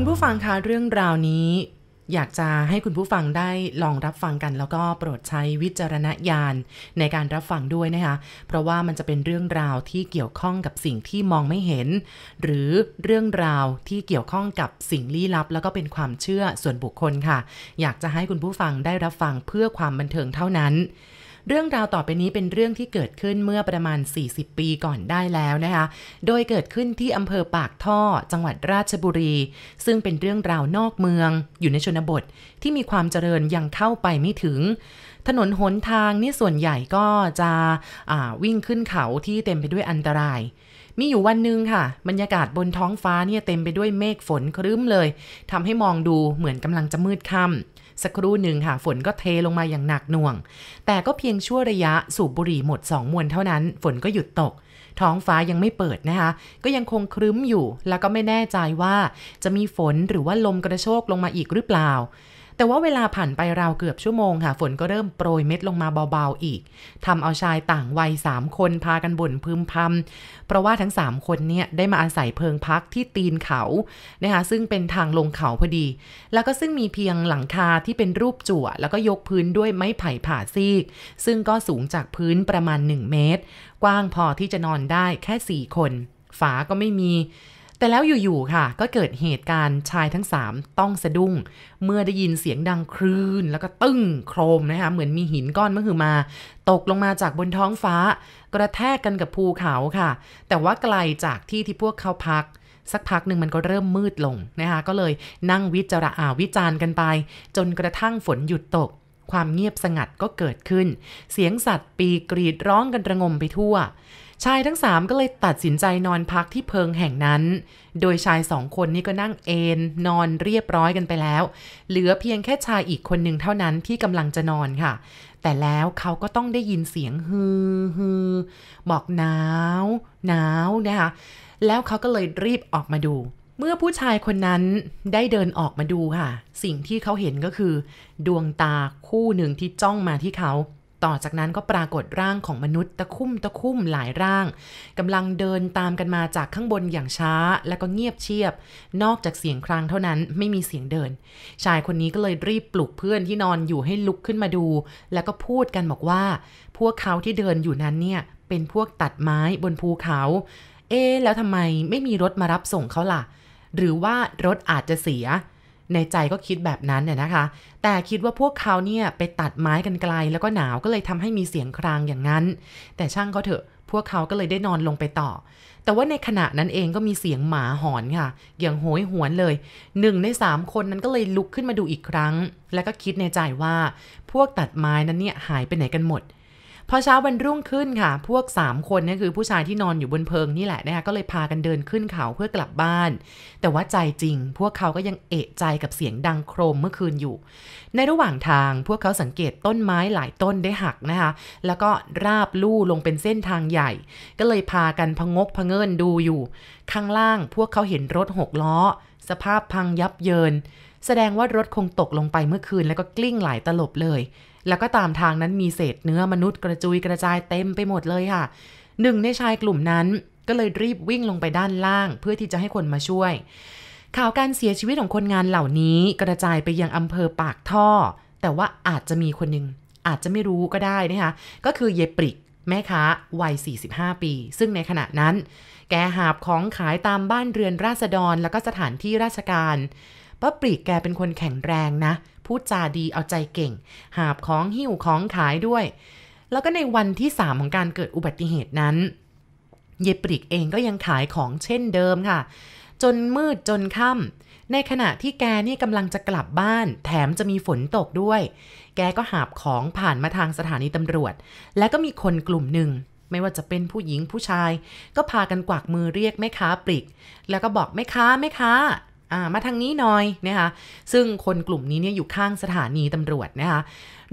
คุณผู้ฟังคะเรื่องราวนี้ อยากจะให้คุณผู้ฟังได้ลองรับฟังกัน แล้วก็โปรดใช้วิจารณญาณในการรับฟังด้วยนะคะ เพราะว่ามันจะเป็นเรื่องราวที่เกี่ยวข้องกับสิ่งที่มองไม่เห็น หรือเรื่องราวที่เกี่ยวข้องกับสิ่งลี้ลับ แล้วก็เป็นความเชื่อส่วนบุคคลค่ะ อยากจะให้คุณผู้ฟังได้รับฟังเพื่อความบันเทิงเท่านั้น เรื่องราวต่อไปนี้เป็นเรื่องที่เกิดขึ้นเมื่อประมาณ 40 ปีก่อนได้แล้วนะคะ โดยเกิดขึ้นที่อำเภอปากท่อ จังหวัดราชบุรี ซึ่งเป็นเรื่องราวนอกเมือง อยู่ในชนบทที่มีความเจริญยังเข้าไปไม่ถึง ถนนหนทางนี่ส่วนใหญ่ก็จะวิ่งขึ้นเขาที่เต็มไปด้วยอันตรายมีอยู่วันหนึ่งค่ะ บรรยากาศบนท้องฟ้าเนี่ยเต็มไปด้วยเมฆฝนครึ้มเลยทำให้มองดูเหมือนกำลังจะมืดค่ำ สักครู่หนึ่งค่ะฝนก็เทลงมาอย่างหนักหน่วง แต่ก็เพียงชั่วระยะสูบบุหรี่หมดสองมวนเท่านั้น ฝนก็หยุดตก ท้องฟ้ายังไม่เปิดนะคะ ก็ยังคงครึ้มอยู่ แล้วก็ไม่แน่ใจว่าจะมีฝนหรือว่าลมกระโชกลงมาอีกหรือเปล่า แต่ว่าเวลาผ่านไปราวเกือบชั่วโมงค่ะ ฝนก็เริ่มโปรยเม็ดลงมาเบาๆอีกทำเอาชายต่างวัยสามคนพากันบ่นพึมพำเพราะว่าทั้ง3คนเนี่ยได้มาอาศัยเพิงพักที่ตีนเขานะคะซึ่งเป็นทางลงเขาพอดี แล้วก็ซึ่งมีเพียงหลังคาที่เป็นรูปจั่ว แล้วก็ยกพื้นด้วยไม้ไผ่ผ่าซีก ซึ่งก็สูงจากพื้นประมาณ 1 เมตร กว้างพอที่จะนอนได้แค่ 4 คน ฝาก็ไม่มี แต่แล้วอยู่ๆค่ะ ก็เกิดเหตุการณ์ชายทั้ง 3 ต้องสะดุ้ง เมื่อได้ยินเสียงดังคลื่น แล้วก็ตึ้งโครมนะคะ เหมือนมีหินก้อนมหึมา ตกลงมาจากบนท้องฟ้า กระแทกกันกับภูเขาค่ะ แต่ว่าไกลจากที่ที่พวกเขาพักสักพักหนึ่งมันก็เริ่มมืดลงนะคะก็เลยนั่งวิจารอาวิจารณ์กันไป จนกระทั่งฝนหยุดตก ความเงียบสงัดก็เกิดขึ้น เสียงสัตว์ปีกรีดร้องกันระงมไปทั่ว ชายทั้งสามก็เลยตัดสินใจนอนพักที่เพิงแห่งนั้น โดยชายสองคนนี้ก็นั่งเอนนอนเรียบร้อยกันไปแล้ว เหลือเพียงแค่ชายอีกคนหนึ่งเท่านั้นที่กำลังจะนอนค่ะ แต่แล้วเขาก็ต้องได้ยินเสียงฮือฮือบอกหนาวหนาวนะคะ แล้วเขาก็เลยรีบออกมาดู เมื่อผู้ชายคนนั้นได้เดินออกมาดูค่ะ สิ่งที่เขาเห็นก็คือ ดวงตาคู่หนึ่งที่จ้องมาที่เขา ต่อจากนั้นก็ปรากฏร่างของมนุษย์ตะคุ่มตะคุ่มหลายร่างกำลังเดินตามกันมาจากข้างบนอย่างช้าแล้วก็เงียบเชียบ นอกจากเสียงครางเท่านั้นไม่มีเสียงเดิน ชายคนนี้ก็เลยรีบปลุกเพื่อนที่นอนอยู่ให้ลุกขึ้นมาดู แล้วก็พูดกันบอกว่า พวกเขาที่เดินอยู่นั้นเนี่ยเป็นพวกตัดไม้บนภูเขา เอ๊แล้วทำไมไม่มีรถมารับส่งเขาล่ะ หรือว่ารถอาจจะเสีย ในใจก็คิดแบบนั้นเนี่ยนะคะ แต่คิดว่าพวกเขาเนี่ยไปตัดไม้กันไกลแล้วก็หนาวก็เลยทำให้มีเสียงครางอย่างนั้น แต่ช่างเขาเถอะ พวกเขาก็เลยได้นอนลงไปต่อ แต่ว่าในขณะนั้นเองก็มีเสียงหมาหอนค่ะ อย่างโหยหวนเลยหนึ่งในสามคนนั้นก็เลยลุกขึ้นมาดูอีกครั้ง แล้วก็คิดในใจว่า พวกตัดไม้นั้นเนี่ยหายไปไหนกันหมด พอเช้าวันรุ่งขึ้นค่ะ พวก 3 คนนี่คือผู้ชายที่นอนอยู่บนเพิงนี่แหละนะคะก็เลยพากันเดินขึ้นเขาเพื่อกลับบ้าน แต่ว่าใจจริง พวกเขาก็ยังเอะใจกับเสียงดังโครมเมื่อคืนอยู่ ในระหว่างทางพวกเขาสังเกตต้นไม้หลายต้นได้หักนะคะ แล้วก็ราบลู่ลงเป็นเส้นทางใหญ่ ก็เลยพากันพงกพะเงินดูอยู่ ข้างล่างพวกเขาเห็นรถหกล้อ สภาพพังยับเยิน แสดงว่ารถคงตกลงไปเมื่อคืนแล้วก็กลิ้งหลายตลบเลย แล้วก็ตามทางนั้นมีเศษเนื้อมนุษย์กระจุยกระจายเต็มไปหมดเลยค่ะ หนึ่งในชายกลุ่มนั้นก็เลยรีบวิ่งลงไปด้านล่าง เพื่อที่จะให้คนมาช่วย ข่าวการเสียชีวิตของคนงานเหล่านี้กระจายไปยังอำเภอปากท่อ แต่ว่าอาจจะมีคนหนึ่งอาจจะไม่รู้ก็ได้นะคะ ก็คือเยปริกแม่ค้าวัย 45 ปี ซึ่งในขณะนั้น แกหาบของขายตามบ้านเรือนราษฎรแล้วก็สถานที่ราชการ ป้าปรีกแกเป็นคนแข็งแรงนะ พูดจาดีเอาใจเก่ง หาบของหิ้วของขายด้วย แล้วก็ในวันที่3ของการเกิดอุบัติเหตุนั้น เยปริกเองก็ยังขายของเช่นเดิมค่ะ จนมืดจนค่ำในขณะที่แกนี่กำลังจะกลับบ้าน แถมจะมีฝนตกด้วย แกก็หาบของผ่านมาทางสถานีตำรวจ และก็มีคนกลุ่มหนึ่งไม่ว่าจะเป็นผู้หญิงผู้ชาย ก็พากันกวักมือเรียกแม่ค้าปริกแล้วก็บอกแม่ค้าแม่ค้า มาทางนี้หน่อยนะคะซึ่งคนกลุ่มนี้เนี่ยอยู่ข้างสถานีตำรวจนะคะ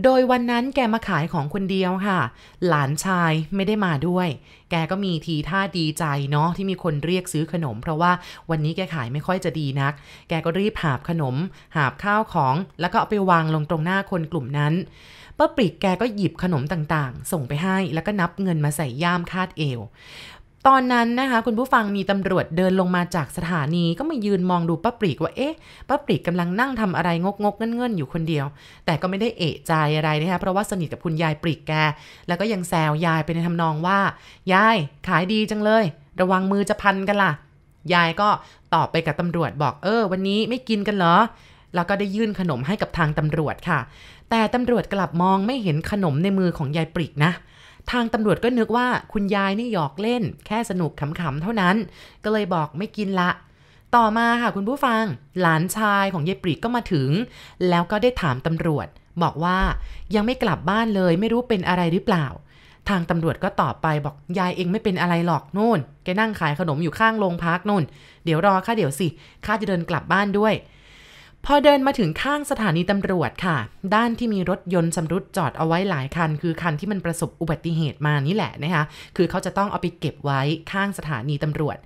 โดยวันนั้นแกมาขายของคนเดียวค่ะ หลานชายไม่ได้มาด้วย แกก็มีทีท่าดีใจเนาะที่มีคนเรียกซื้อขนม เพราะว่าวันนี้แกขายไม่ค่อยจะดีนัก แกก็รีบหาบขนม หาบข้าวของ แล้วก็เอาไปวางลงตรงหน้าคนกลุ่มนั้นป้าปริกแกก็หยิบขนมต่างๆ ส่งไปให้แล้วก็นับเงินมาใส่ย่ามคาดเอว ตอนนั้นนะคะคุณผู้ฟังมีตำรวจเดินลงมาจากสถานีก็มายืนมองดูป้าปรีกว่าเอ๊ะป้าปรีกกำลังนั่งทำอะไรงกงกเงื่อนๆอยู่คนเดียว แต่ก็ไม่ได้เอะใจอะไรนะคะเพราะว่าสนิทกับคุณยายปรีกแก แล้วก็ยังแซวยายไปในทำนองว่ายายขายดีจังเลย ระวังมือจะพันกันล่ะ ยายก็ตอบไปกับตำรวจบอกเออ วันนี้ไม่กินกันเหรอแล้วก็ได้ยื่นขนมให้กับทางตำรวจค่ะ แต่ตำรวจกลับมองไม่เห็นขนมในมือของยายปริกนะ ทางตำรวจก็นึกว่าคุณยายนี่หยอกเล่น แค่สนุกขำๆเท่านั้น ก็เลยบอกไม่กินละ ต่อมาค่ะคุณผู้ฟัง หลานชายของยายปริกก็มาถึง แล้วก็ได้ถามตำรวจ บอกว่ายังไม่กลับบ้านเลยไม่รู้เป็นอะไรหรือเปล่า ทางตำรวจก็ตอบไปบอกยายเองไม่เป็นอะไรหรอกนู่นแกนั่งขายขนมอยู่ข้างโรงพักนู่น เดี๋ยวรอค่ะเดี๋ยวสิข้าจะเดินกลับบ้านด้วย พอเดินมาถึงข้างสถานีตำรวจค่ะ ด้านที่มีรถยนต์ชำรุดจอดเอาไว้หลายคัน คือคันที่มันประสบอุบัติเหตุมานี่แหละนะคะ คือเขาจะต้องเอาไปเก็บไว้ข้างสถานีตำรวจ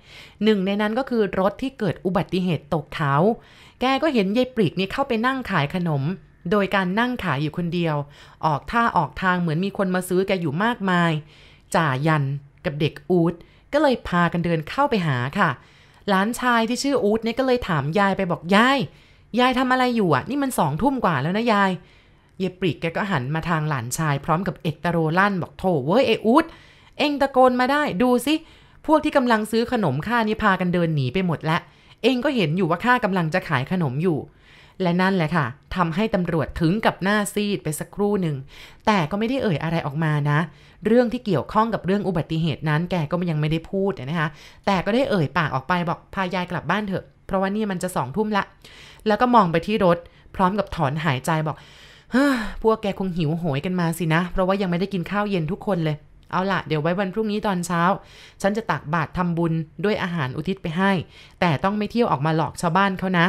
หนึ่งในนั้นก็คือรถที่เกิดอุบัติเหตุตกเขา แกก็เห็นยายปลีกนี่เข้าไปนั่งขายขนม โดยการนั่งขายอยู่คนเดียว ออกท่าออกทางเหมือนมีคนมาซื้อแกอยู่มากมาย จ่ายันกับเด็กอูดก็เลยพากันเดินเข้าไปหาค่ะ หลานชายที่ชื่ออูดเนี่ยก็เลยถามยายไปบอกยาย ยายทำอะไรอยู่อะ นี่มันสองทุ่มกว่าแล้วนะยาย เยปริกแกก็หันมาทางหลานชายพร้อมกับเอกตโรลั่นบอกโถเว้ยเออูดเองตะโกนมาได้ดูสิ พวกที่กำลังซื้อขนมข้านี่พากันเดินหนีไปหมดแล้วเองก็เห็นอยู่ว่าข้ากำลังจะขายขนมอยู่ และนั่นแหละค่ะทำให้ตำรวจถึงกับหน้าซีดไปสักครู่หนึ่ง แต่ก็ไม่ได้เอ่ยอะไรออกมานะ เรื่องที่เกี่ยวข้องกับเรื่องอุบัติเหตุนั้นแกก็ยังไม่ได้พูดนะคะ แต่ก็ได้เอ่ยปากออกไปบอกพายายกลับบ้านเถอะ เพราะว่านี่มันจะสองทุ่มละ แล้วก็มองไปที่รถ พร้อมกับถอนหายใจบอกเฮ้อพวกแกคงหิวโหยกันมาสินะ เพราะว่ายังไม่ได้กินข้าวเย็นทุกคนเลย เอาละเดี๋ยวไว้วันพรุ่งนี้ตอนเช้า ฉันจะตักบาตรทำบุญด้วยอาหารอุทิศไปให้ แต่ต้องไม่เที่ยวออกมาหลอกชาวบ้านเขานะ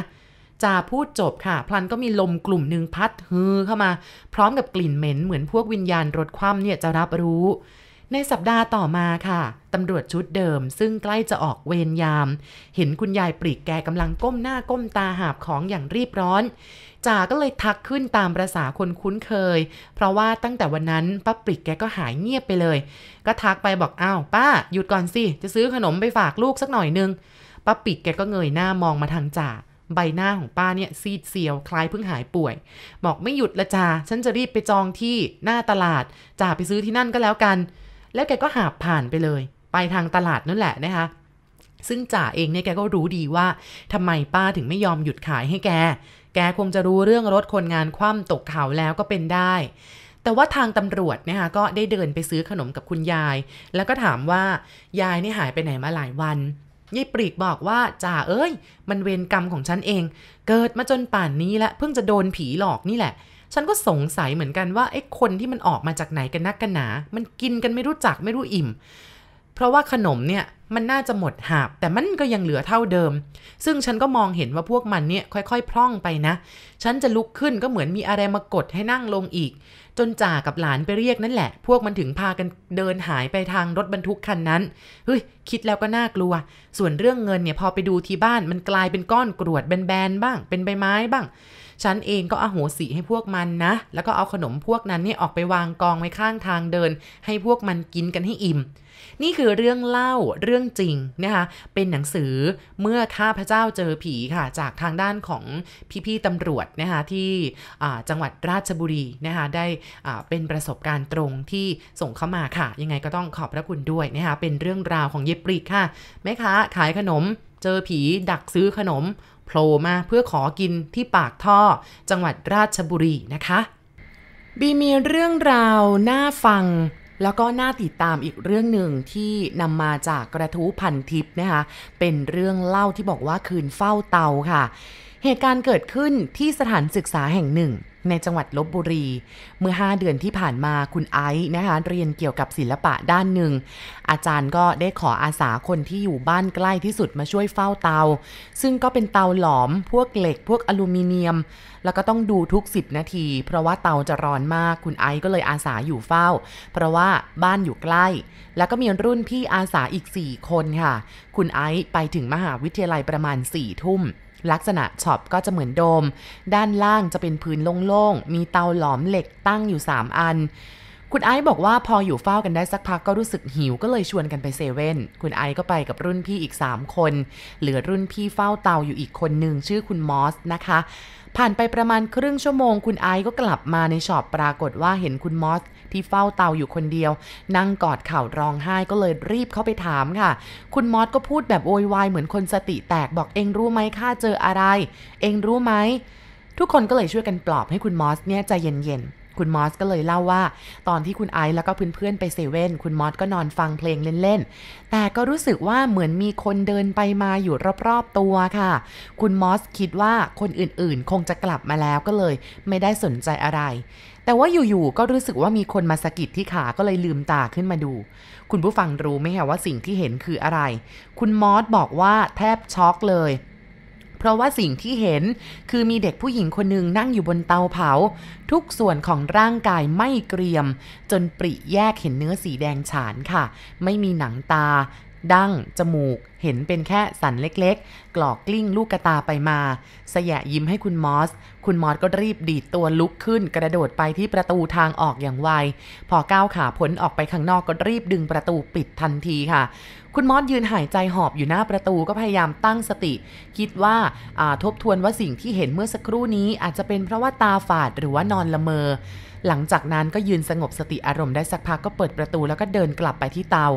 จ่าพูดจบค่ะ พลันก็มีลมกลุ่มหนึ่งพัดฮือเข้ามา พร้อมกับกลิ่นเหม็นเหมือนพวกวิญญาณรถคว่ำเนี่ยจะรับรู้ ในสัปดาห์ต่อมาค่ะตำรวจชุดเดิม ซึ่งใกล้จะออกเวรยาม เห็นคุณยายปรีกแกกำลังก้มหน้าก้มตาหาบของอย่างรีบร้อนจ่าก็เลยทักขึ้นตามประษาคนคุ้นเคย เพราะว่าตั้งแต่วันนั้นป้าปริกแกก็หายเงียบไปเลย ก็ทักไปบอกอ้าวป้าหยุดก่อนสิจะซื้อขนมไปฝากลูกสักหน่อยนึงป้าปิกแกก็เงยหน้ามองมาทางจ่าใบหน้าของป้าเนี่ยซีดเซียวคล้ายเพิ่งหายป่วย บอกไม่หยุดละจ่าฉันจะรีบไปจองที่หน้าตลาดจ่าไปซื้อที่นั่นก็แล้วกัน แล้วแกก็หาบผ่านไปเลย ไปทางตลาดนั่นแหละนะคะซึ่งจ่าเองเนี่ยแกก็รู้ดีว่าทำไมป้าถึงไม่ยอมหยุดขายให้แก แกคงจะรู้เรื่องรถคนงานคว่ำตกเขาแล้วก็เป็นได้ แต่ว่าทางตำรวจนะคะก็ได้เดินไปซื้อขนมกับคุณยาย แล้วก็ถามว่ายายนี่หายไปไหนมาหลายวันยายปรีกบอกว่าจ่าเอ้ย มันเวรกรรมของฉันเอง เกิดมาจนป่านนี้และเพิ่งจะโดนผีหลอกนี่แหละ ฉันก็สงสัยเหมือนกันว่าไอ้คนที่มันออกมาจากไหนกันนักกันหนา มันกินกันไม่รู้จักไม่รู้อิ่ม เพราะว่าขนมเนี่ยมันน่าจะหมดหาบ แต่มันก็ยังเหลือเท่าเดิม ซึ่งฉันก็มองเห็นว่าพวกมันเนี่ยค่อยๆ พร่องไปนะ ฉันจะลุกขึ้นก็เหมือนมีอะไรมากดให้นั่งลงอีก จนจ่ากับหลานไปเรียกนั่นแหละ พวกมันถึงพากันเดินหายไปทางรถบรรทุกคันนั้น เฮ้ย คิดแล้วก็น่ากลัว ส่วนเรื่องเงินเนี่ยพอไปดูที่บ้านมันกลายเป็นก้อนกรวดแบนๆบ้าง เป็นใบไม้บ้าง ฉันเองก็อโหสิให้พวกมันนะ แล้วก็เอาขนมพวกนั้นเนี่ยออกไปวางกองไว้ข้างทางเดิน ให้พวกมันกินกันให้อิ่ม นี่คือเรื่องเล่าเรื่องจริงนะคะ เป็นหนังสือเมื่อข้าพเจ้าเจอผีค่ะ จากทางด้านของพี่ๆตำรวจนะคะที่จังหวัดราชบุรีนะคะได้เป็นประสบการณ์ตรงที่ส่งเข้ามาค่ะ ยังไงก็ต้องขอบพระคุณด้วยนะคะเป็นเรื่องราวของเย็บปริกค่ะแม่ค้าขายขนม เจอผีดักซื้อขนม ผล่มาเพื่อขอกินที่ปากท่อจังหวัดราชบุรีนะคะบีมีเรื่องราวน่าฟังแล้วก็น่าติดตามอีกเรื่องหนึ่งที่นำมาจากกระทู้พันทิพย์นะคะ เป็นเรื่องเล่าที่บอกว่าคืนเฝ้าเตาค่ะ เหตุการณ์เกิดขึ้นที่สถานศึกษาแห่งหนึ่ง ในจังหวัดลบบุรี เมื่อ 5 เดือนที่ผ่านมาคุณไอซ์นะคะเรียนเกี่ยวกับศิลปะด้านหนึ่ง อาจารย์ก็ได้ขออาสาคนที่อยู่บ้านใกล้ที่สุดมาช่วยเฝ้าเตา ซึ่งก็เป็นเตาหลอม พวกเหล็ก พวกอลูมิเนียม แล้วก็ต้องดูทุก 10 นาที เพราะว่าเตาจะร้อนมากคุณไอซ์ก็เลยอาสาอยู่เฝ้า เพราะว่าบ้านอยู่ใกล้ แล้วก็มีรุ่นพี่อาสาอีก 4 คนค่ะ คุณไอซ์ไปถึงมหาวิทยาลัยประมาณ4ทุ่ม ลักษณะช็อปก็จะเหมือนโดม ด้านล่างจะเป็นพื้นโล่งๆ มีเตาหลอมเหล็กตั้งอยู่ 3 อัน คุณไอซ์บอกว่าพออยู่เฝ้ากันได้สักพักก็รู้สึกหิวก็เลยชวนกันไปเซเว่น คุณไอซ์ก็ไปกับรุ่นพี่อีก 3 คน เหลือรุ่นพี่เฝ้าเตาอยู่อีกคนหนึ่งชื่อคุณมอสนะคะ ผ่านไปประมาณครึ่งชั่วโมง คุณไอซ์ก็กลับมาในช็อปปรากฏว่าเห็นคุณมอสที่เฝ้าเตาอยู่คนเดียว นั่งกอดเข่าร้องไห้ก็เลยรีบเข้าไปถามค่ะ คุณมอสก็พูดแบบโวยวายเหมือนคนสติแตกบอกเองรู้ไหมข้าเจออะไร เองรู้ไหมทุกคนก็เลยช่วยกันปลอบให้คุณมอสเนี่ยใจเย็นๆ คุณมอสก็เลยเล่าว่า ตอนที่คุณไอซ์แล้วก็เพื่อนๆไปเซเว่นคุณมอสก็นอนฟังเพลงเล่นๆ แต่ก็รู้สึกว่าเหมือนมีคนเดินไปมาอยู่รอบๆตัวค่ะ คุณมอสคิดว่าคนอื่นๆ คงจะกลับมาแล้วก็เลย ไม่ได้สนใจอะไร แต่ว่าอยู่ๆก็รู้สึกว่ามีคนมาสะกิดที่ขาก็เลยลืมตาขึ้นมาดู คุณผู้ฟังรู้ไหมคะว่าสิ่งที่เห็นคืออะไร คุณมอสบอกว่าแทบช็อกเลย เพราะว่าสิ่งที่เห็นคือมีเด็กผู้หญิงคนหนึ่งนั่งอยู่บนเตาเผา ทุกส่วนของร่างกายไม่เกรียม จนปริแยกเห็นเนื้อสีแดงฉานค่ะ ไม่มีหนังตาดั้ง จมูก เห็นเป็นแค่สันเล็กๆ กรอกกลิ้งลูกกระตาไปมา สยะยิ้มให้คุณมอส คุณมอสก็รีบดีดตัวลุกขึ้น กระโดดไปที่ประตูทางออกอย่างไว พอก้าวขาพ้นออกไปข้างนอกก็รีบดึงประตูปิดทันทีค่ะ คุณมอสยืนหายใจหอบอยู่หน้าประตูก็พยายามตั้งสติ คิดว่าทบทวนว่าสิ่งที่เห็นเมื่อสักครู่นี้อาจจะเป็นเพราะว่าตาฝาดหรือว่านอนละเมอ หลังจากนั้นก็ยืนสงบสติอารมณ์ได้สักพักก็เปิดประตูแล้วก็เดินกลับไปที่เตา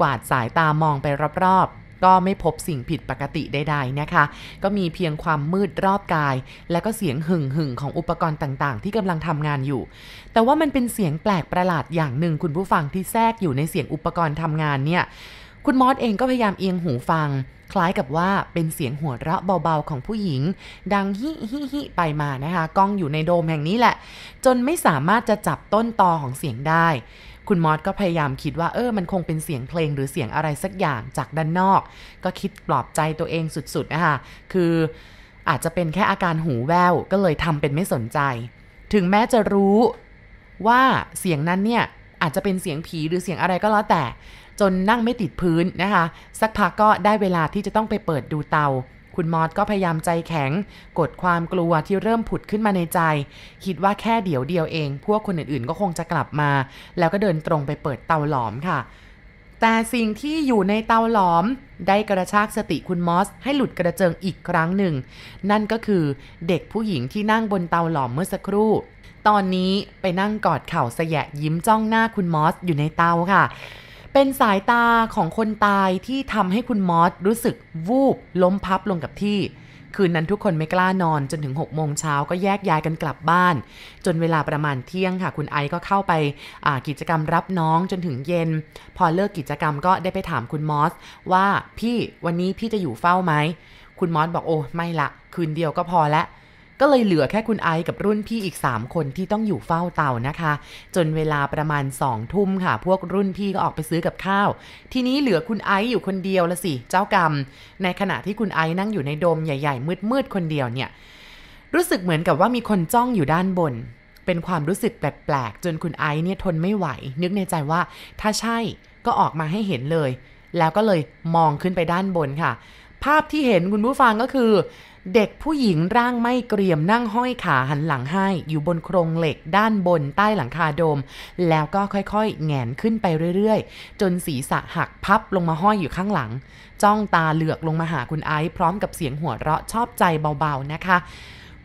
กวาดสายตามองไปรอบๆก็ไม่พบสิ่งผิดปกติใดๆนะคะ ก็มีเพียงความมืดรอบกาย และก็เสียงหึ่งหึ่งของอุปกรณ์ต่างๆ ที่กำลังทำงานอยู่ แต่ว่ามันเป็นเสียงแปลกประหลาดอย่างหนึ่งคุณผู้ฟังที่แทรกอยู่ในเสียงอุปกรณ์ทำงานเนี่ย คุณมอสเองก็พยายามเอียงหูฟัง คล้ายกับว่าเป็นเสียงหัวเราะเบาๆของผู้หญิง ดังฮิฮิฮิไปมานะคะกล้องอยู่ในโดมแห่งนี้แหละ จนไม่สามารถจะจับต้นตอของเสียงได้ คุณมอสก็พยายามคิดว่าเออมันคงเป็นเสียงเพลงหรือเสียงอะไรสักอย่างจากด้านนอก ก็คิดปลอบใจตัวเองสุดๆนะคะคืออาจจะเป็นแค่อาการหูแว่วก็เลยทำเป็นไม่สนใจ ถึงแม้จะรู้ว่าเสียงนั้นเนี่ยอาจจะเป็นเสียงผีหรือเสียงอะไรก็แล้วแต่ จนนั่งไม่ติดพื้นนะคะ สักพักก็ได้เวลาที่จะต้องไปเปิดดูเตา คุณมอสก็พยายามใจแข็ง กดความกลัวที่เริ่มผุดขึ้นมาในใจ คิดว่าแค่เดี๋ยวเดียวเอง พวกคนอื่นๆ ก็คงจะกลับมา แล้วก็เดินตรงไปเปิดเตาหลอมค่ะแต่สิ่งที่อยู่ในเตาหลอม ได้กระชากสติคุณมอส ให้หลุดกระเจิงอีกครั้งหนึ่ง นั่นก็คือเด็กผู้หญิงที่นั่งบนเตาหลอมเมื่อสักครู่ ตอนนี้ไปนั่งกอดเข่าสยะยิ้มจ้องหน้าคุณมอสอยู่ในเตาค่ะ เป็นสายตาของคนตายที่ทำให้คุณมอสรู้สึกวูบล้มพับลงกับที่ คืนนั้นทุกคนไม่กล้านอนจนถึง6โมงเช้าก็แยกย้ายกันกลับบ้าน จนเวลาประมาณเที่ยงค่ะ คุณไอก็เข้าไปกิจกรรมรับน้องจนถึงเย็น พอเลิกกิจกรรมก็ได้ไปถามคุณมอส ว่าพี่วันนี้พี่จะอยู่เฝ้าไหม คุณมอสบอกโอ้ไม่ละ คืนเดียวก็พอละ ก็เลยเหลือแค่คุณไอซ์กับรุ่นพี่อีก 3 คนที่ต้องอยู่เฝ้าเตานะคะ จนเวลาประมาณ2ทุ่มค่ะ พวกรุ่นพี่ก็ออกไปซื้อกับข้าว ทีนี้เหลือคุณไอซ์อยู่คนเดียวละสิ เจ้ากรรม ในขณะที่คุณไอซ์นั่งอยู่ในโดมใหญ่ๆ มืดๆคนเดียวเนี่ย รู้สึกเหมือนกับว่ามีคนจ้องอยู่ด้านบน เป็นความรู้สึกแปลกๆ จนคุณไอซ์เนี่ยทนไม่ไหว นึกในใจว่าถ้าใช่ก็ออกมาให้เห็นเลย แล้วก็เลยมองขึ้นไปด้านบนค่ะ ภาพที่เห็นคุณผู้ฟังก็คือ เด็กผู้หญิงร่างไม่เกรียมนั่งห้อยขาหันหลังให้อยู่บนโครงเหล็กด้านบนใต้หลังคาโดม แล้วก็ค่อยๆ แงนขึ้นไปเรื่อยๆ จนศีรษะหักพับลงมาห้อยอยู่ข้างหลัง จ้องตาเหลือกลงมาหาคุณไอซ์พร้อมกับเสียงหัวเราะชอบใจเบาๆนะคะ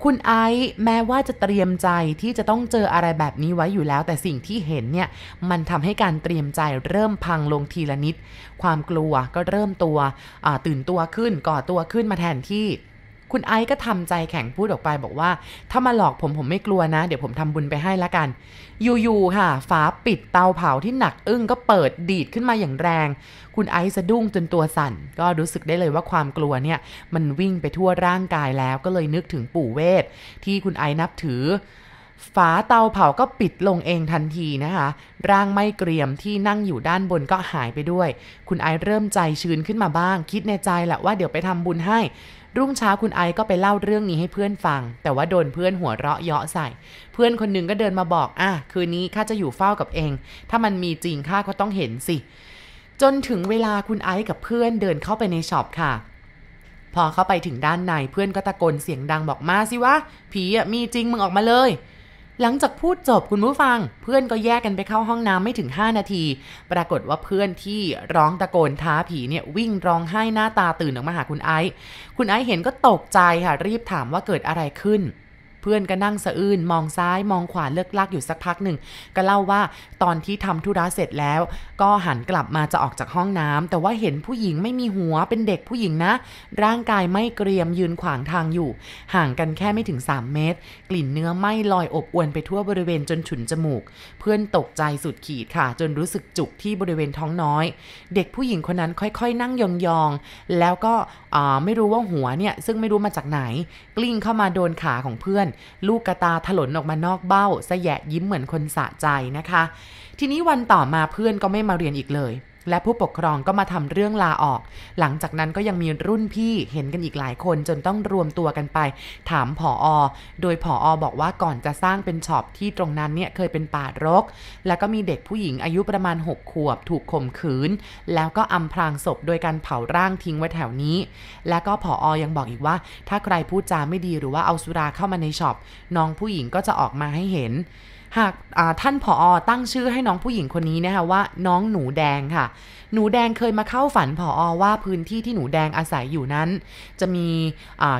คุณไอซ์แม้ว่าจะเตรียมใจที่จะต้องเจออะไรแบบนี้ไว้อยู่แล้ว แต่สิ่งที่เห็นเนี่ยมันทำให้การเตรียมใจเริ่มพังลงทีละนิด ความกลัวก็เริ่มตัวตื่นตัวขึ้นก่อตัวขึ้นมาแทนที่ คุณไอซ์ก็ทำใจแข็งพูดออกไปบอกว่า ถ้ามาหลอกผมผมไม่กลัวนะ เดี๋ยวผมทำบุญไปให้ละกัน อยู่ๆค่ะ ฝาปิดเตาเผาที่หนักอึ้งก็เปิดดีดขึ้นมาอย่างแรง คุณไอซ์สะดุ้งจนตัวสั่น ก็รู้สึกได้เลยว่าความกลัวเนี่ยมันวิ่งไปทั่วร่างกายแล้วก็เลยนึกถึงปู่เวทที่คุณไอซ์นับถือฝาเตาเผาก็ปิดลงเองทันทีนะคะ ร่างไม่เกรียมที่นั่งอยู่ด้านบนก็หายไปด้วย คุณไอเริ่มใจชื้นขึ้นมาบ้าง คิดในใจแหละว่าเดี๋ยวไปทำบุญให้ รุ่งเช้าคุณไอก็ไปเล่าเรื่องนี้ให้เพื่อนฟัง แต่ว่าโดนเพื่อนหัวเราะเยาะใส่ เพื่อนคนหนึ่งก็เดินมาบอกอะคืนนี้ข้าจะอยู่เฝ้ากับเอง ถ้ามันมีจริงข้าก็ต้องเห็นสิ จนถึงเวลาคุณไอซ์กับเพื่อนเดินเข้าไปในช็อปค่ะ พอเข้าไปถึงด้านในเพื่อนก็ตะโกนเสียงดังบอกมาสิวะผีอะมีจริงมึงออกมาเลย หลังจากพูดจบคุณผู้ฟัง เพื่อนก็แยกกันไปเข้าห้องน้ำไม่ถึง 5 นาที ปรากฏว่าเพื่อนที่ร้องตะโกนท้าผีเนี่ยวิ่งร้องไห้หน้าตาตื่นออกมาหาคุณไอซ์คุณไอซ์เห็นก็ตกใจค่ะรีบถามว่าเกิดอะไรขึ้น เพื่อนก็นั่งสะอื้นมองซ้ายมองขวาเลิกลักอยู่สักพักหนึ่ง ก็เล่าว่าตอนที่ทำธุระเสร็จแล้ว ก็หันกลับมาจะออกจากห้องน้ำแต่ว่าเห็นผู้หญิงไม่มีหัวเป็นเด็กผู้หญิงนะ ร่างกายไม่เกรียมยืนขวางทางอยู่ ห่างกันแค่ไม่ถึง 3 เมตร กลิ่นเนื้อไหม้ลอยอบอวนไปทั่วบริเวณจนฉุนจมูก เพื่อนตกใจสุดขีดค่ะ จนรู้สึกจุกที่บริเวณท้องน้อย เด็กผู้หญิงคนนั้นค่อยๆ นั่งยองๆแล้วก็ไม่รู้ว่าหัวเนี่ยซึ่งไม่รู้มาจากไหน กลิ้งเข้ามาโดนขาของเพื่อนลูกกระตาถลนออกมานอกเบ้าสแยะยิ้มเหมือนคนสะใจนะคะ ทีนี้วันต่อมาเพื่อนก็ไม่มาเรียนอีกเลย และผู้ปกครองก็มาทำเรื่องลาออก หลังจากนั้นก็ยังมีรุ่นพี่เห็นกันอีกหลายคนจนต้องรวมตัวกันไป ถามผออโดยผออบอกว่าก่อนจะสร้างเป็นช็อปที่ตรงนั้นเนี่ยเคยเป็นป่ารก แล้วก็มีเด็กผู้หญิงอายุประมาณ 6 ขวบ ถูกข่มขืน แล้วก็อำพรางศพโดยการเผาร่างทิ้งไว้แถวนี้ และก็ผออยังบอกอีกว่า ถ้าใครพูดจาไม่ดีหรือว่าเอาสุราเข้ามาในช็อปน้องผู้หญิงก็จะออกมาให้เห็น หากท่านผออตั้งชื่อให้น้องผู้หญิงคนนี้นะคะว่าน้องหนูแดงค่ะ หนูแดงเคยมาเข้าฝันผออว่าพื้นที่ที่หนูแดงอาศัยอยู่นั้น จะมี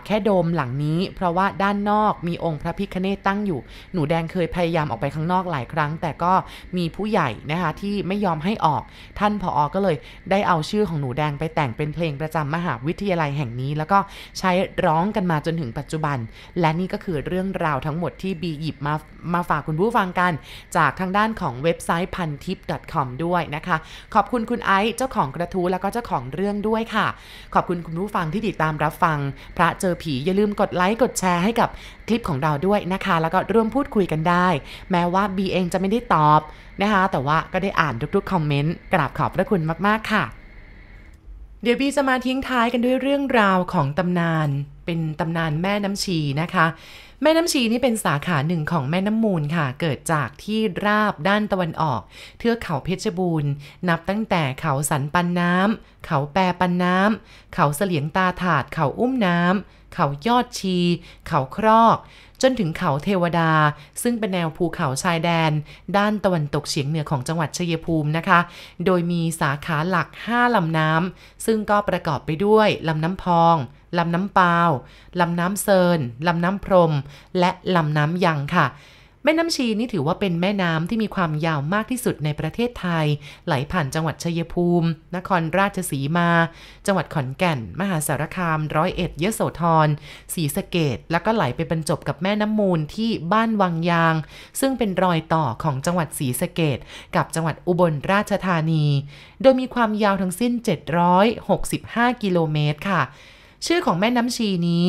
แค่โดมหลังนี้ เพราะว่าด้านนอกมีองค์พระพิคเนตตั้งอยู่ หนูแดงเคยพยายามออกไปข้างนอกหลายครั้ง แต่ก็มีผู้ใหญ่นะคะที่ไม่ยอมให้ออก ท่านผออก็เลยได้เอาชื่อของหนูแดงไปแต่งเป็นเพลงประจำมหาวิทยาลัยแห่งนี้ แล้วก็ใช้ร้องกันมาจนถึงปัจจุบัน และนี่ก็คือเรื่องราวทั้งหมดที่บีหยิบมามาฝากคุณผู้ฟังกัน จากทางด้านของเว็บไซต์พันทิป .com ด้วยนะคะ ขอบคุณคุณไอซ์เจ้าของกระทู้แล้วก็เจ้าของเรื่องด้วยค่ะ ขอบคุณคุณผู้ฟังที่ติดตามรับฟัง พระเจอผีอย่าลืมกดไลค์กดแชร์ให้กับคลิปของเราด้วยนะคะ แล้วก็ร่วมพูดคุยกันได้ แม้ว่าบีเองจะไม่ได้ตอบนะคะ แต่ว่าก็ได้อ่านทุกๆคอมเมนต์กราบขอบพระคุณมากๆค่ะ เดี๋ยวบีจะมาทิ้งท้ายกันด้วยเรื่องราวของตำนาน เป็นตำนานแม่น้ำชีนะคะ แม่น้ำชีนี่เป็นสาขาหนึ่งของแม่น้ำมูลค่ะ เกิดจากที่ราบด้านตะวันออก เทือกเขาเพชรบูรณ์ นับตั้งแต่เขาสันปันน้ำเขาแปรปันน้ำเขาเสลียงตาถาด เขาอุ้มน้ำเขายอดชี เขาครอก จนถึงเขาเทวดา ซึ่งเป็นแนวภูเขาชายแดน ด้านตะวันตกเฉียงเหนือของจังหวัดชัยภูมินะคะ โดยมีสาขาหลัก 5 ลำน้ำ ซึ่งก็ประกอบไปด้วยลำน้ำพองลำน้ำปาวลำน้ำเซินลำน้ำพรม และลำน้ำยังค่ะ ม่น้ำชีนี่ถือว่าเป็นแม่น้ำที่มีความยาวมากที่สุดในประเทศไทย ไหลผ่านจังหวัดชัยภูมิ นครราชสีมา จังหวัดขอนแก่น มหาสารคาม ร้อยเอ็ดยโสธรศรีสะเกดแล้วก็ไหลไปบรรจบกับแม่น้ำมูลที่บ้านวังยาง ซึ่งเป็นรอยต่อของจังหวัดศรีสะเกดกับจังหวัดอุบลราชธานี โดยมีความยาวทั้งสิ้น 765 กิโลเมตรค่ะ ชื่อของแม่น้ำชีนี้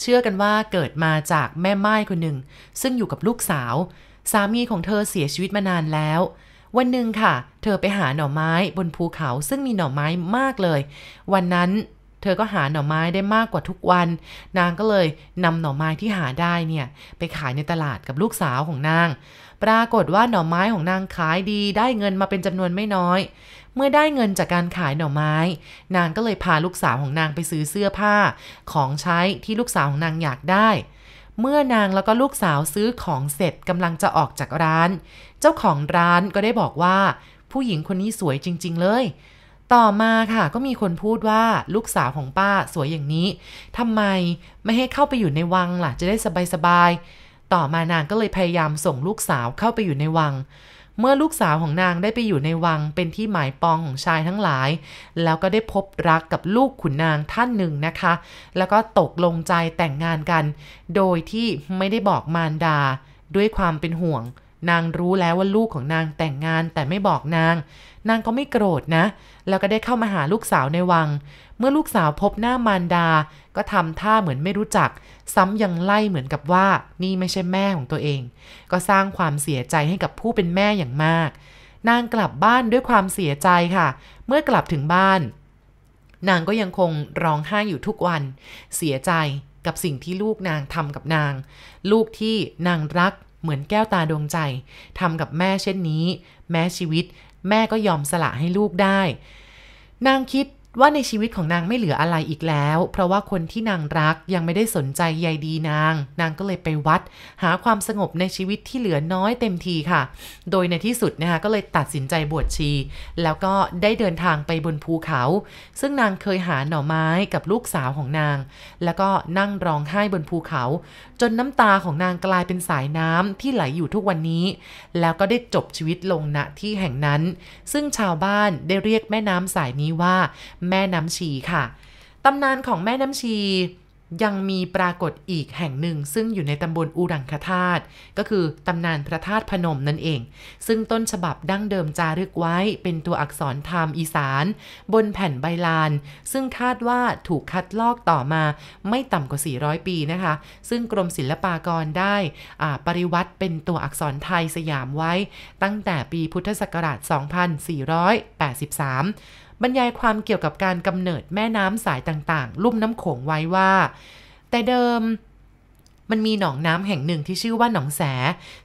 เชื่อกันว่าเกิดมาจากแม่ไม้คนหนึ่ง ซึ่งอยู่กับลูกสาว สามีของเธอเสียชีวิตมานานแล้ว วันหนึ่งค่ะ เธอไปหาหน่อไม้บนภูเขาซึ่งมีหน่อไม้มากเลย วันนั้นเธอก็หาหน่อไม้ได้มากกว่าทุกวัน นางก็เลยนำหน่อไม้ที่หาได้เนี่ย ไปขายในตลาดกับลูกสาวของนาง ปรากฏว่าหน่อไม้ของนางขายดีได้เงินมาเป็นจำนวนไม่น้อย เมื่อได้เงินจากการขายหน่อไม้ นางก็เลยพาลูกสาวของนางไปซื้อเสื้อผ้า ของใช้ที่ลูกสาวของนางอยากได้ เมื่อนางแล้วก็ลูกสาวซื้อของเสร็จกำลังจะออกจากร้าน เจ้าของร้านก็ได้บอกว่า ผู้หญิงคนนี้สวยจริง ๆ เลยต่อมาค่ะก็มีคนพูดว่าลูกสาวของป้าสวยอย่างนี้ทำไมไม่ให้เข้าไปอยู่ในวังล่ะจะได้สบายๆ ต่อมานางก็เลยพยายามส่งลูกสาวเข้าไปอยู่ในวัง เมื่อลูกสาวของนางได้ไปอยู่ในวังเป็นที่หมายปองของชายทั้งหลาย แล้วก็ได้พบรักกับลูกขุนนางท่านหนึ่งนะคะ แล้วก็ตกลงใจแต่งงานกัน โดยที่ไม่ได้บอกมารดา ด้วยความเป็นห่วง นางรู้แล้วว่าลูกของนางแต่งงานแต่ไม่บอกนาง นางก็ไม่โกรธนะ แล้วก็ได้เข้ามาหาลูกสาวในวัง เมื่อลูกสาวพบหน้ามารดา ก็ทำท่าเหมือนไม่รู้จัก ซ้ำยังไล่เหมือนกับว่านี่ไม่ใช่แม่ของตัวเอง ก็สร้างความเสียใจให้กับผู้เป็นแม่อย่างมาก นางกลับบ้านด้วยความเสียใจค่ะ เมื่อกลับถึงบ้าน นางก็ยังคงร้องไห้อยู่ทุกวัน เสียใจกับสิ่งที่ลูกนางทำกับนาง ลูกที่นางรักเหมือนแก้วตาดวงใจทำกับแม่เช่นนี้ แม้ชีวิต แม่ก็ยอมสละให้ลูกได้ นางคิด ว่าในชีวิตของนางไม่เหลืออะไรอีกแล้ว เพราะว่าคนที่นางรักยังไม่ได้สนใจใยดีนาง นางก็เลยไปวัด หาความสงบในชีวิตที่เหลือน้อยเต็มทีค่ะ โดยในที่สุดนะคะก็เลยตัดสินใจบวชชี แล้วก็ได้เดินทางไปบนภูเขา ซึ่งนางเคยหาหน่อไม้กับลูกสาวของนาง แล้วก็นั่งร้องไห้บนภูเขา จนน้ำตาของนางกลายเป็นสายน้ำที่ไหลอยู่ทุกวันนี้ แล้วก็ได้จบชีวิตลงณที่แห่งนั้น ซึ่งชาวบ้านได้เรียกแม่น้ำสายนี้ว่าแม่น้ำชีค่ะตำนานของแม่น้ำชียังมีปรากฏอีกแห่งหนึ่ง ซึ่งอยู่ในตำบลอุรังคธาตุก็คือตำนานพระธาตุพนมนั่นเอง ซึ่งต้นฉบับดั้งเดิมจารึกไว้เป็นตัวอักษรธรรมอีสาน บนแผ่นใบลาน ซึ่งคาดว่าถูกคัดลอกต่อมาไม่ต่ำกว่า 400 ปีนะคะ ซึ่งกรมศิลปากรได้ปริวัติเป็นตัวอักษรไทยสยามไว้ ตั้งแต่ปีพุทธศักราช 2483 บรรยายความเกี่ยวกับการกำเนิดแม่น้ำสายต่างๆ ลุ่มน้ำโขงไว้ว่า แต่เดิมมันมีหนองน้ำแห่งหนึ่งที่ชื่อว่าหนองแส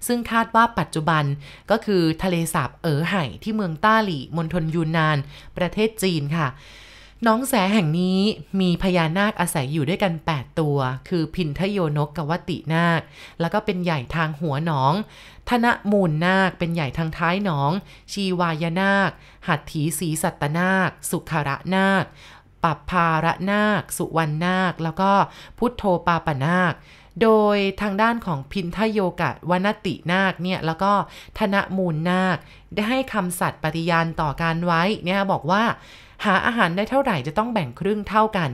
ซึ่งคาดว่าปัจจุบันก็คือทะเลสาบเอ๋อไห่ที่เมืองต้าหลี่มณฑลยูนนาน ประเทศจีนค่ะ น้องแสแห่งนี้มีพญานาคอาศัยอยู่ด้วยกัน 8 ตัว คือพินทโยนกกวตินาค แล้วก็เป็นใหญ่ทางหัวหนอง ธนมูลนาคเป็นใหญ่ทางท้ายหนอง ชีวายนาค หัตถีสีสัตนาค สุขระนาค ปัปพาระนาค สุวรรณนาค แล้วก็พุทโธปาปนาคโดยทางด้านของพินทโยกะวนตินาคเนี่ยแล้วก็ธนมูลนาค ได้ให้คำสัตย์ปฏิญาณต่อการไว้เนี่ยบอกว่า หาอาหารได้เท่าไหร่จะต้องแบ่งครึ่งเท่ากัน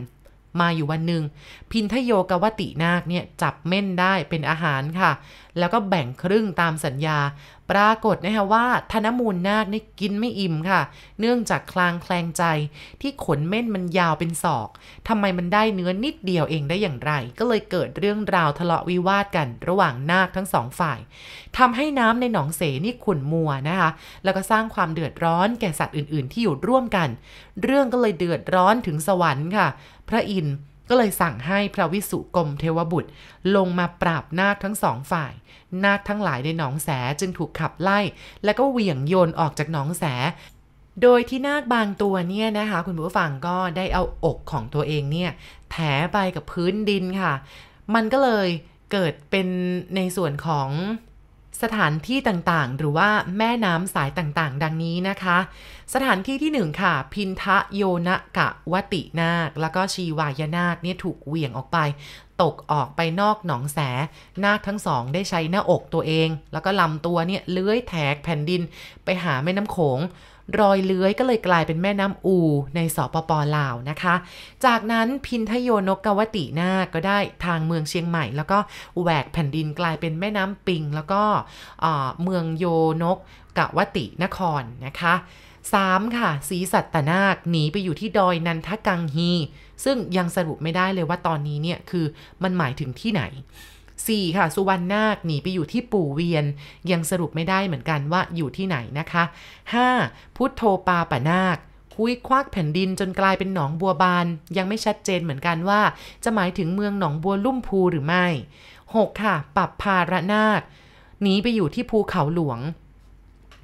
มาอยู่วันหนึ่งพินทโยกวตินาคเนี่ยจับเม่นได้เป็นอาหารค่ะ แล้วก็แบ่งครึ่งตามสัญญา ปรากฏนะคะว่าธนมูลนาคนี่กินไม่อิ่มค่ะ เนื่องจากคลางแคลงใจที่ขนเม่นมันยาวเป็นศอกทำไมมันได้เนื้อนิดเดียวเองได้อย่างไร ก็เลยเกิดเรื่องราวทะเลาะวิวาทกัน ระหว่างนาคทั้งสองฝ่ายทำให้น้ำในหนองเสนี่ขุ่นมัวนะคะ แล้วก็สร้างความเดือดร้อนแก่สัตว์อื่น ๆ ที่อยู่ร่วมกัน เรื่องก็เลยเดือดร้อนถึงสวรรค์ค่ะ พระอินทร์ ก็เลยสั่งให้พระวิสุกรมเทวบุตร ลงมาปราบนาคทั้งสองฝ่าย นาคทั้งหลายในหนองแสจึงถูกขับไล่ แล้วก็เหวี่ยงโยนออกจากหนองแส โดยที่นาคบางตัวเนี่ยนะคะ คุณผู้ฟังก็ได้เอาอกของตัวเองเนี่ยแถไปกับพื้นดินค่ะ มันก็เลยเกิดเป็นในส่วนของ สถานที่ต่างๆ หรือว่าแม่น้ำสายต่างๆ ดังนี้นะคะ สถานที่ที่1ค่ะ พินทะโยนะกะวตินาค แล้วก็ชีวายนาคเนี่ยถูกเหวี่ยงออกไป ตกออกไปนอกหนองแส นาคทั้งสองได้ใช้หน้าอกตัวเอง แล้วก็ลำตัวเนี่ยเลื้อยแทกแผ่นดินไปหาแม่น้ำโขง รอยเลื้อยก็เลยกลายเป็นแม่น้ำอูในสปปลาวนะคะ จากนั้นพินทโยนกกวตินาก็ได้ทางเมืองเชียงใหม่ แล้วก็แหวกแผ่นดินกลายเป็นแม่น้ำปิง แล้วก็เมืองโยนกกวตินครนะคะ 3. ค่ะสีสัตตนาคหนีไปอยู่ที่ดอยนันทกังฮี ซึ่งยังสรุปไม่ได้เลยว่าตอนนี้เนี่ยคือมันหมายถึงที่ไหน 4. ค่ะ สุวรรณนาคหนีไปอยู่ที่ปู่เวียน ยังสรุปไม่ได้เหมือนกันว่าอยู่ที่ไหนนะคะ 5. พุทโธปาปนาคคุยควักแผ่นดินจนกลายเป็นหนองบัวบาน ยังไม่ชัดเจนเหมือนกันว่า จะหมายถึงเมืองหนองบัวลุ่มพูหรือไม่ 6. ค่ะ ปับพาระนาคหนีไปอยู่ที่ภูเขาหลวง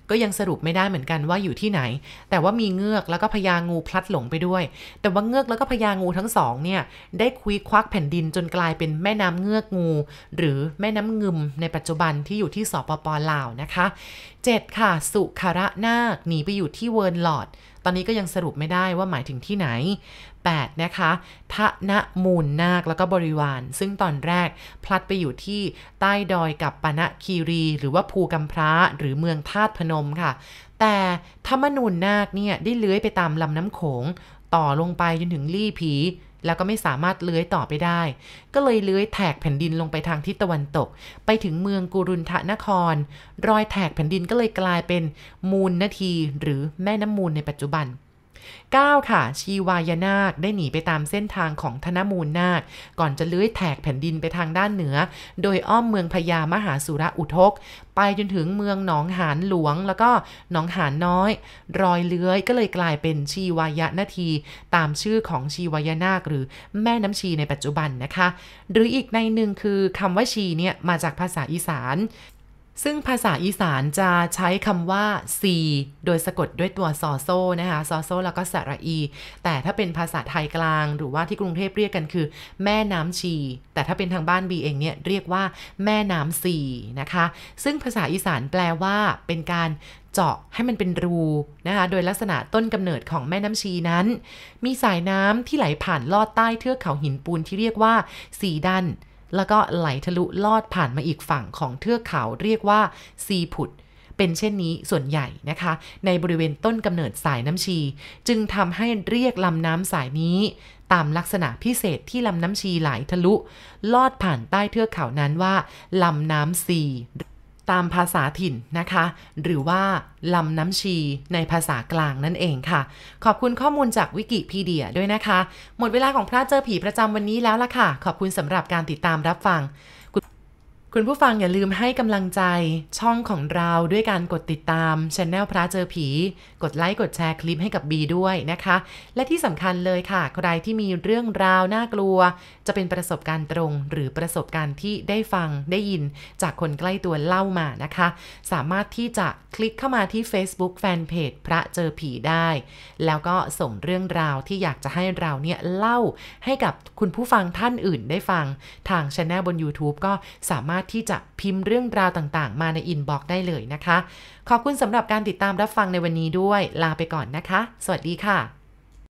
ก็ยังสรุปไม่ได้เหมือนกันว่าอยู่ที่ไหน แต่ว่ามีเงือกแล้วก็พญางูพลัดหลงไปด้วย แต่ว่าเงือกแล้วก็พญางูทั้งสองเนี่ยได้คุยควักแผ่นดินจนกลายเป็นแม่น้ำเงือกงู หรือแม่น้ำงึมในปัจจุบันที่อยู่ที่สปปลาวนะคะ 7 ค่ะ สุขระนาคหนีไปอยู่ที่เวิร์นหลอด ตอนนี้ก็ยังสรุปไม่ได้ว่าหมายถึงที่ไหน 8 นะคะทะนะมูลนาคแล้วก็บริวาร ซึ่งตอนแรกพลัดไปอยู่ที่ใต้ดอยกับปณะคีรี หรือว่าภูกำพร้าหรือเมืองธาตุพนมค่ะ แต่ธรรมนูญนาคเนี่ยได้เลื้อยไปตามลำน้ำโขง ต่อลงไปจนถึงลี่ผีแล้วก็ไม่สามารถเลื้อยต่อไปได้ ก็เลยเลื้อยแถกแผ่นดินลงไปทางทิศตะวันตก ไปถึงเมืองกุรุนทะนคร รอยแถกแผ่นดินก็เลยกลายเป็นมูลนาที หรือแม่น้ำมูลในปัจจุบัน 9. ค่ะ ชีวายนาคได้หนีไปตามเส้นทางของธนมูลนาค ก่อนจะเลื้อยแถกแผ่นดินไปทางด้านเหนือ โดยอ้อมเมืองพญามหาสุระอุทก ไปจนถึงเมืองหนองหานหลวง แล้วก็หนองหานน้อย รอยเลื้อยก็เลยกลายเป็นชีวายนาที ตามชื่อของชีวายนาคหรือแม่น้ำชีในปัจจุบันนะคะ หรืออีกในหนึ่งคือคำว่าชีเนี่ยมาจากภาษาอีสาน ซึ่งภาษาอีสานจะใช้คำว่าซีโดยสะกดด้วยตัวซอโซนะคะซอโซแล้วก็สระอี แต่ถ้าเป็นภาษาไทยกลาง หรือว่าที่กรุงเทพเรียกกันคือ แม่น้ำชี แต่ถ้าเป็นทางบ้านบีเองเนี่ยเรียกว่าแม่น้ำซีนะคะ ซึ่งภาษาอีสานแปลว่าเป็นการเจาะให้มันเป็นรูนะคะ โดยลักษณะต้นกำเนิดของแม่น้ำชีนั้น มีสายน้ำที่ไหลผ่านลอดใต้เทือกเขาหินปูนที่เรียกว่าสีดัน แล้วก็ไหลทะลุลอดผ่านมาอีกฝั่งของเทือกเขาเรียกว่าซีผุด เป็นเช่นนี้ส่วนใหญ่นะคะ ในบริเวณต้นกำเนิดสายน้ำชี จึงทำให้เรียกลำน้ำสายนี้ ตามลักษณะพิเศษที่ลำน้ำชีไหลทะลุ ลอดผ่านใต้เทือกเขานั้นว่าลำน้ำซี ตามภาษาถิ่นนะคะ หรือว่าลำน้ำชีในภาษากลางนั่นเองค่ะ ขอบคุณข้อมูลจากวิกิพีเดียด้วยนะคะ หมดเวลาของพระเจอผีประจำวันนี้แล้วล่ะค่ะ ขอบคุณสำหรับการติดตามรับฟัง คุณผู้ฟังอย่าลืมให้กำลังใจช่องของเราด้วยการกดติดตามช anel พระเจอผี กดไลค์กดแชร์คลิปให้กับบีด้วยนะคะ และที่สำคัญเลยค่ะ ใครที่มีเรื่องราวน่ากลัว จะเป็นประสบการณ์ตรง หรือประสบการณ์ที่ได้ฟังได้ยินจากคนใกล้ตัวเล่ามานะคะ สามารถที่จะคลิกเข้ามาที่ Facebook Fanpage พระเจอผีได้ แล้วก็ส่งเรื่องราวที่อยากจะให้เราเนี่ยเล่าให้กับคุณผู้ฟังท่านอื่นได้ฟัง ทางช anel บน YouTube ก็สามารถที่จะพิมพ์เรื่องราวต่างๆ มาในอินบ็อกซ์ได้เลยนะคะ ขอบคุณสำหรับการติดตามรับฟังในวันนี้ด้วย ลาไปก่อนนะคะ สวัสดีค่ะ